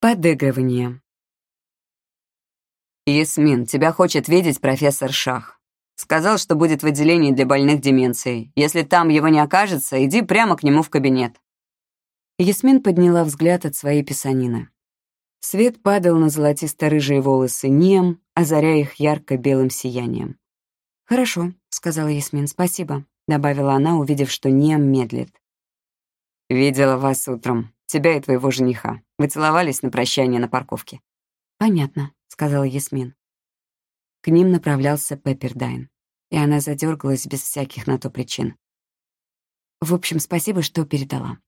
Подыгрывание. «Ясмин, тебя хочет видеть профессор Шах. Сказал, что будет в отделении для больных деменцией. Если там его не окажется, иди прямо к нему в кабинет». Ясмин подняла взгляд от своей писанины. Свет падал на золотисто-рыжие волосы Нем, озаряя их ярко-белым сиянием. «Хорошо», — сказала Ясмин, — «спасибо», — добавила она, увидев, что Нем медлит. «Видела вас утром, тебя и твоего жениха. Вы целовались на прощание на парковке». «Понятно», — сказала Ясмин. К ним направлялся Пеппердайн, и она задергалась без всяких на то причин. «В общем, спасибо, что передала».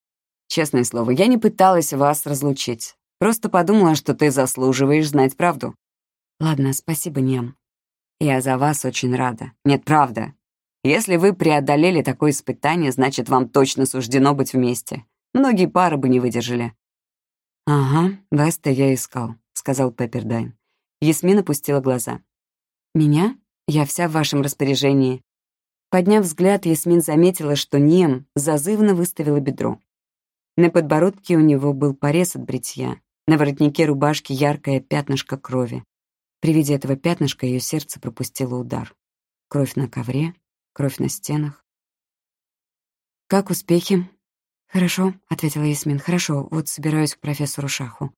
Честное слово, я не пыталась вас разлучить. Просто подумала, что ты заслуживаешь знать правду. Ладно, спасибо, Нем. Я за вас очень рада. Нет, правда. Если вы преодолели такое испытание, значит, вам точно суждено быть вместе. Многие пары бы не выдержали. «Ага, вас-то я искал», — сказал Пеппердайн. Ясмин опустила глаза. «Меня? Я вся в вашем распоряжении». Подняв взгляд, Ясмин заметила, что Нем зазывно выставила бедро. На подбородке у него был порез от бритья, на воротнике рубашки яркое пятнышко крови. При виде этого пятнышка ее сердце пропустило удар. Кровь на ковре, кровь на стенах. «Как успехи?» «Хорошо», — ответила Ясмин. «Хорошо, вот собираюсь к профессору Шаху».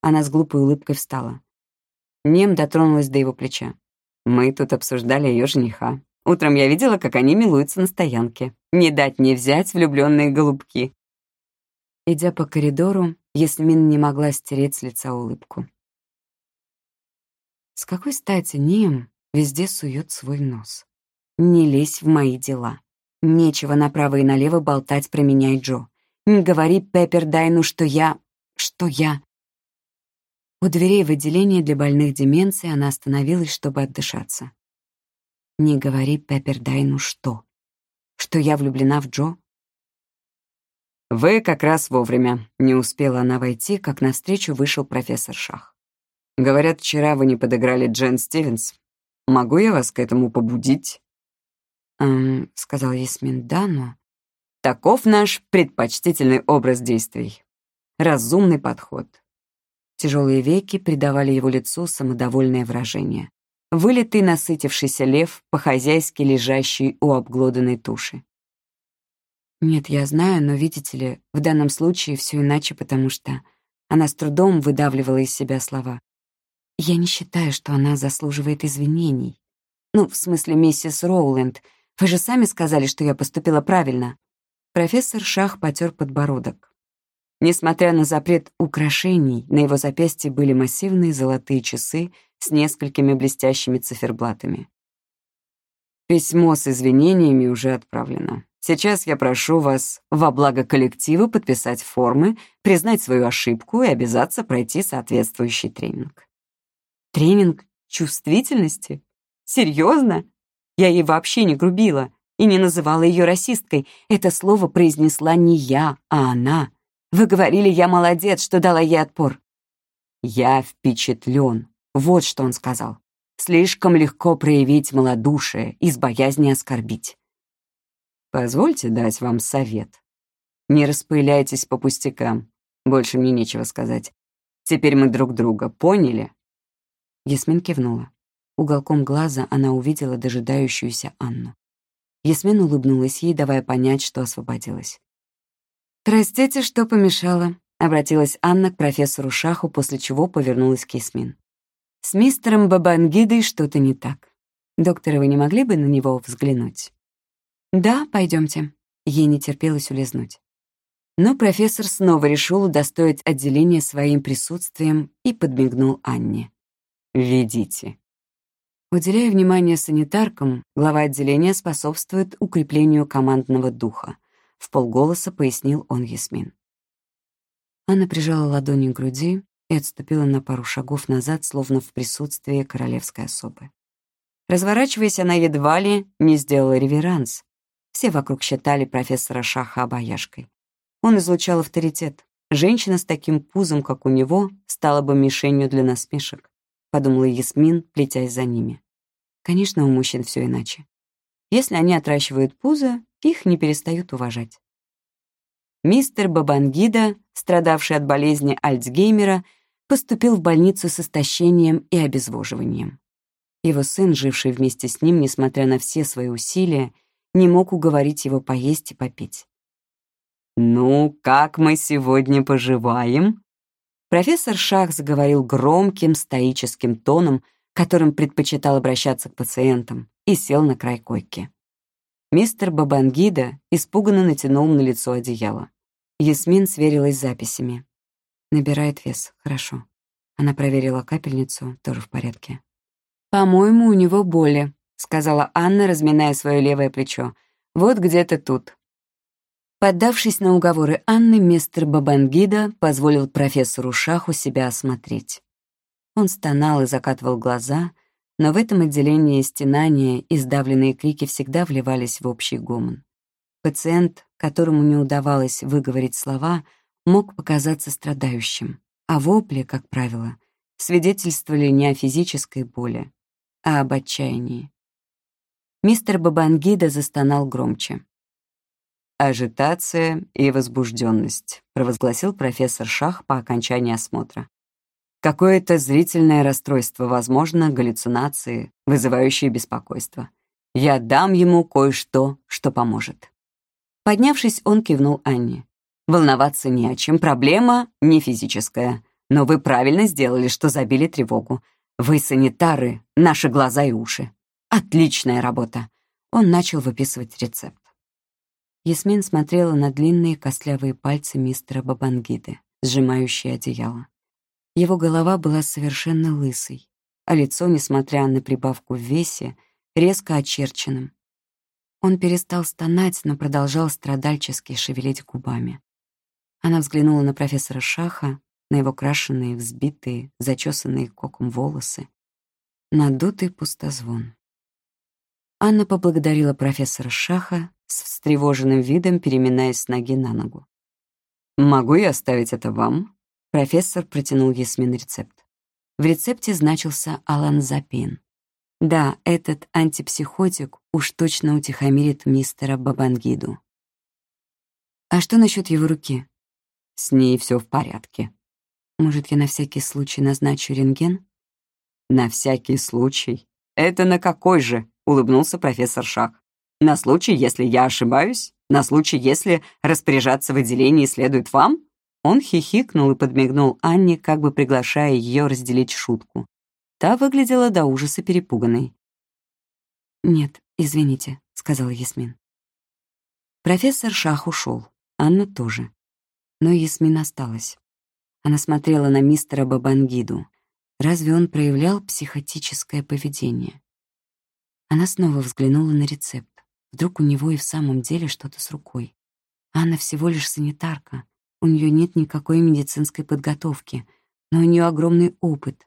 Она с глупой улыбкой встала. Нем дотронулась до его плеча. «Мы тут обсуждали ее жениха. Утром я видела, как они милуются на стоянке. Не дать не взять влюбленные голубки. Идя по коридору, Ясмин не могла стереть с лица улыбку. С какой стати Ним везде сует свой нос? Не лезь в мои дела. Нечего направо и налево болтать про меня и Джо. Не говори Пеппердайну, что я... что я... У дверей в отделение для больных деменцией она остановилась, чтобы отдышаться. Не говори Пеппердайну что? Что я влюблена в Джо? «Вы как раз вовремя». Не успела она войти, как навстречу вышел профессор Шах. «Говорят, вчера вы не подыграли Джен Стивенс. Могу я вас к этому побудить?» «Эм», — сказал Ясмин, — «да, но...» «Таков наш предпочтительный образ действий. Разумный подход». Тяжелые веки придавали его лицу самодовольное выражение. Вылитый насытившийся лев, по-хозяйски лежащий у обглоданной туши. Нет, я знаю, но, видите ли, в данном случае все иначе, потому что она с трудом выдавливала из себя слова. Я не считаю, что она заслуживает извинений. Ну, в смысле, миссис Роуленд, вы же сами сказали, что я поступила правильно. Профессор Шах потер подбородок. Несмотря на запрет украшений, на его запястье были массивные золотые часы с несколькими блестящими циферблатами. Письмо с извинениями уже отправлено. Сейчас я прошу вас во благо коллектива подписать формы, признать свою ошибку и обязаться пройти соответствующий тренинг. Тренинг чувствительности? Серьезно? Я ей вообще не грубила и не называла ее расисткой. Это слово произнесла не я, а она. Вы говорили, я молодец, что дала ей отпор. Я впечатлен. Вот что он сказал. Слишком легко проявить малодушие из боязни оскорбить. Позвольте дать вам совет. Не распыляйтесь по пустякам. Больше мне нечего сказать. Теперь мы друг друга поняли?» Ясмин кивнула. Уголком глаза она увидела дожидающуюся Анну. Ясмин улыбнулась ей, давая понять, что освободилась. «Простите, что помешала», — обратилась Анна к профессору Шаху, после чего повернулась к Ясмин. «С мистером Бабангидой что-то не так. Доктор, вы не могли бы на него взглянуть?» «Да, пойдемте». Ей не терпелось улизнуть. Но профессор снова решил удостоить отделение своим присутствием и подмигнул Анне. «Ведите». Уделяя внимание санитаркам, глава отделения способствует укреплению командного духа. В полголоса пояснил он Ясмин. Анна прижала ладони к груди и отступила на пару шагов назад, словно в присутствии королевской особы. Разворачиваясь, она едва ли не сделала реверанс, все вокруг считали профессора Шаха обаяшкой. Он излучал авторитет. Женщина с таким пузом, как у него, стала бы мишенью для насмешек, подумала Ясмин, плетясь за ними. Конечно, у мужчин все иначе. Если они отращивают пузо, их не перестают уважать. Мистер Бабангида, страдавший от болезни Альцгеймера, поступил в больницу с истощением и обезвоживанием. Его сын, живший вместе с ним, несмотря на все свои усилия, не мог уговорить его поесть и попить. «Ну, как мы сегодня поживаем?» Профессор Шах заговорил громким, стоическим тоном, которым предпочитал обращаться к пациентам, и сел на край койки. Мистер Бабангида испуганно натянул на лицо одеяло. Ясмин сверилась с записями. Набирает вес, хорошо. Она проверила капельницу, тоже в порядке. «По-моему, у него боли», — сказала Анна, разминая свое левое плечо. «Вот где-то тут». Поддавшись на уговоры Анны, мистер Бабангида позволил профессору Шаху себя осмотреть. Он стонал и закатывал глаза, но в этом отделении стенания и сдавленные крики всегда вливались в общий гомон. Пациент, которому не удавалось выговорить слова, мог показаться страдающим, а вопли, как правило, свидетельствовали не о физической боли, а об отчаянии. Мистер Бабангида застонал громче. «Ажитация и возбужденность», — провозгласил профессор Шах по окончании осмотра. «Какое-то зрительное расстройство, возможно, галлюцинации, вызывающие беспокойство. Я дам ему кое-что, что поможет». Поднявшись, он кивнул Анне. «Волноваться не о чем, проблема не физическая. Но вы правильно сделали, что забили тревогу. Вы санитары, наши глаза и уши. Отличная работа!» Он начал выписывать рецепт. Ясмин смотрела на длинные костлявые пальцы мистера Бабангиды, сжимающие одеяло. Его голова была совершенно лысой, а лицо, несмотря на прибавку в весе, резко очерченным. Он перестал стонать, но продолжал страдальчески шевелить губами. Она взглянула на профессора Шаха, на его крашеные, взбитые, зачесанные коком волосы, надутый пустозвон. Анна поблагодарила профессора Шаха с встревоженным видом, переминаясь с ноги на ногу. «Могу я оставить это вам?» Профессор протянул Ясмин рецепт. В рецепте значился аланзапин. Да, этот антипсихотик уж точно утихомирит мистера Бабангиду. А что насчет его руки? С ней все в порядке. Может, я на всякий случай назначу рентген? На всякий случай. Это на какой же? Улыбнулся профессор Шах. На случай, если я ошибаюсь? На случай, если распоряжаться в отделении следует вам?» Он хихикнул и подмигнул Анне, как бы приглашая ее разделить шутку. Та выглядела до ужаса перепуганной. «Нет, извините», — сказала Ясмин. Профессор Шах ушел, Анна тоже. Но Ясмин осталась. Она смотрела на мистера Бабангиду. Разве он проявлял психотическое поведение? Она снова взглянула на рецепт. Вдруг у него и в самом деле что-то с рукой. Анна всего лишь санитарка. У нее нет никакой медицинской подготовки, но у нее огромный опыт.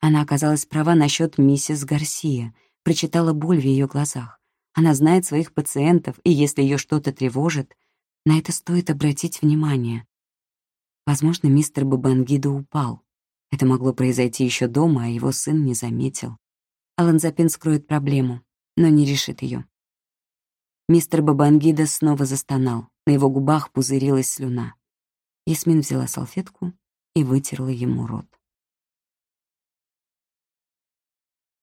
Она оказалась права насчет миссис Гарсия, прочитала боль в ее глазах. Она знает своих пациентов, и если ее что-то тревожит, на это стоит обратить внимание. Возможно, мистер Бабангида упал. Это могло произойти еще дома, а его сын не заметил. Аланзапин скроет проблему, но не решит ее. Мистер Бабангида снова застонал. На его губах пузырилась слюна. Ясмин взяла салфетку и вытерла ему рот.